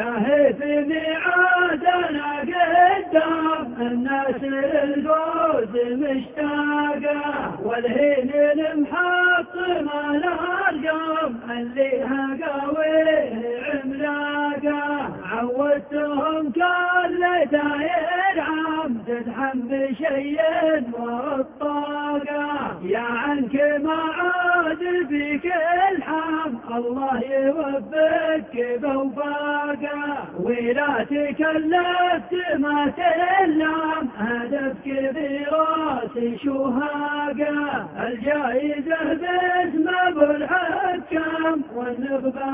يا هيف ميعادنا قدام الناس الفوز مشتاقة والهين المحطمة الأرقام اللي هقاويه عملاقة عودتهم كل داير عام تدحم بشيء والطاقة يا عنك ما عاد الله يوفقك بوفاقة ولا تكلفت ما تلام. هدفك برأس شهاقة الجائزة باسم ابو الحكام والنخبة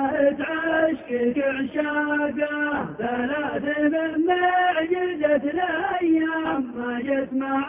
عشقك عشاقة ثلاث من معجزة الأيام. ما راعي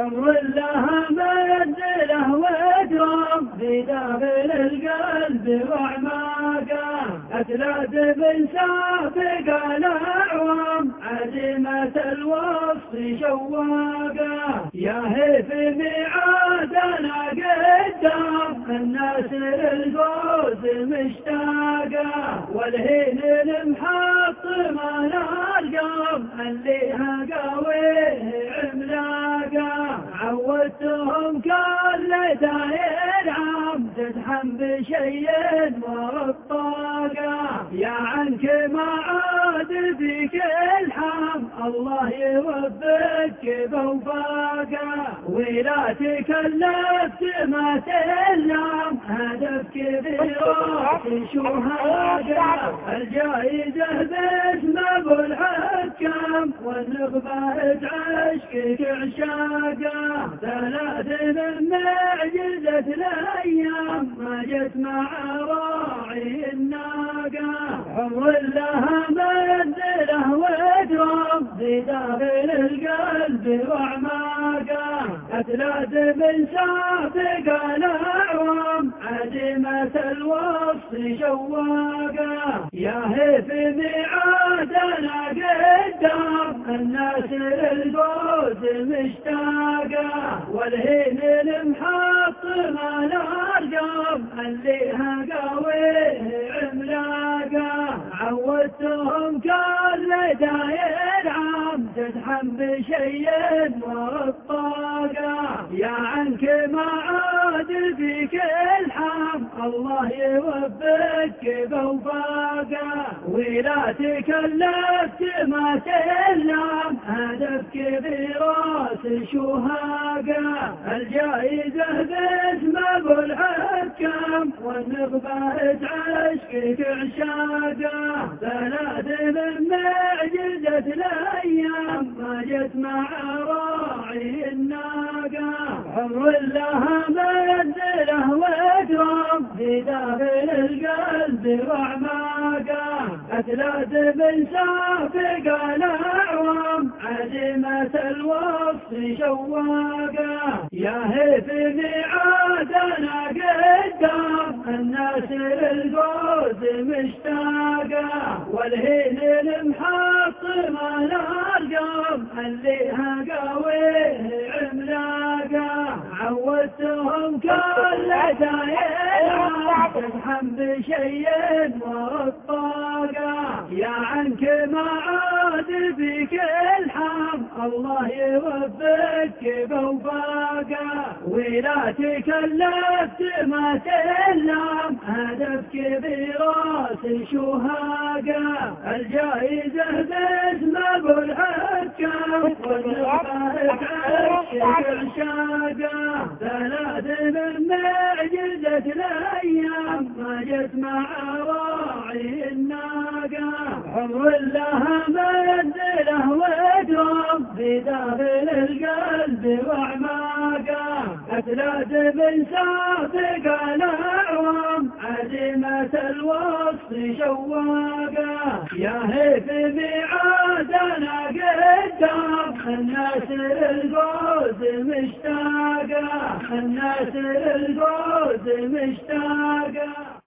حر لها منزله واكرام في داخل القلب واعماقه أثلات بن سابق الأعوام عزيمة الوصف شواقه يا هيف ميعادنا قدام الناس للفوز مشتاقه والهين المحطمة الارقام اللي هقاويه عملاقه عودتهم كل داير عام تدحم بشيء يا عنك ما عاد فيك الحام الله يوفقك بوفاقة. ولا تكلفت ما تلام هدفك براس شهاقة الجائزة باسم ابو الحكام والنخبة عشقك عشاقة ثلاث من معجزة الأيام. ما جت مع راعي الناقة. حر لها منزله واكرام في داخل القلب وأعماقة. اثلاث من سابق الاعوام عزيمة الوصف شواقة. يا هيف ميعادنا قدام الناس للفوز مشتاقة. والهين المحطمة الارقام اللي هقاويه عملاقة. عودتهم كل داير عام تدحم بشيء والطاقة يا عنك ما عاد فيك الله يوفقك بوفاقة ولا تكلفت ما تلام. هدفك براس شهاقة الجائزة باسم أبو الحكام. والنخبة عشقك عشاقة ثلاث من معجزة الأيام. ما جت مع راعي الناقة. حر لها منزله داخل القلب واعماقه اثلاث من سابق الاعوام عزيمة الوصف شواقه يا هيف ميعادنا قدام. الناس للفوز مشتاقه والهين المحطمة الارقام اللي هقاويه عملاقة عودتهم كل داير تدحم بشيء والطاقة. يا عنك ما عاد فيك الحام الله يوفقك بوفاقة. ولا تكلفت ما تلام. هدفك برأس شهاقة. الجائزة باسم أبو الحكام والنخبة عشق عشاقة ثلاث من معجزة الأيام ما جت مع راعي الناقة. حر لها منزله واكرام في داخل القلب واعماقه اثلاث من سابق الأعوام عزيمة الوصف شواقة. يا هيف ميعادنا قدام الناس للفوز مشتاقة. الناس للفوز مشتاقة.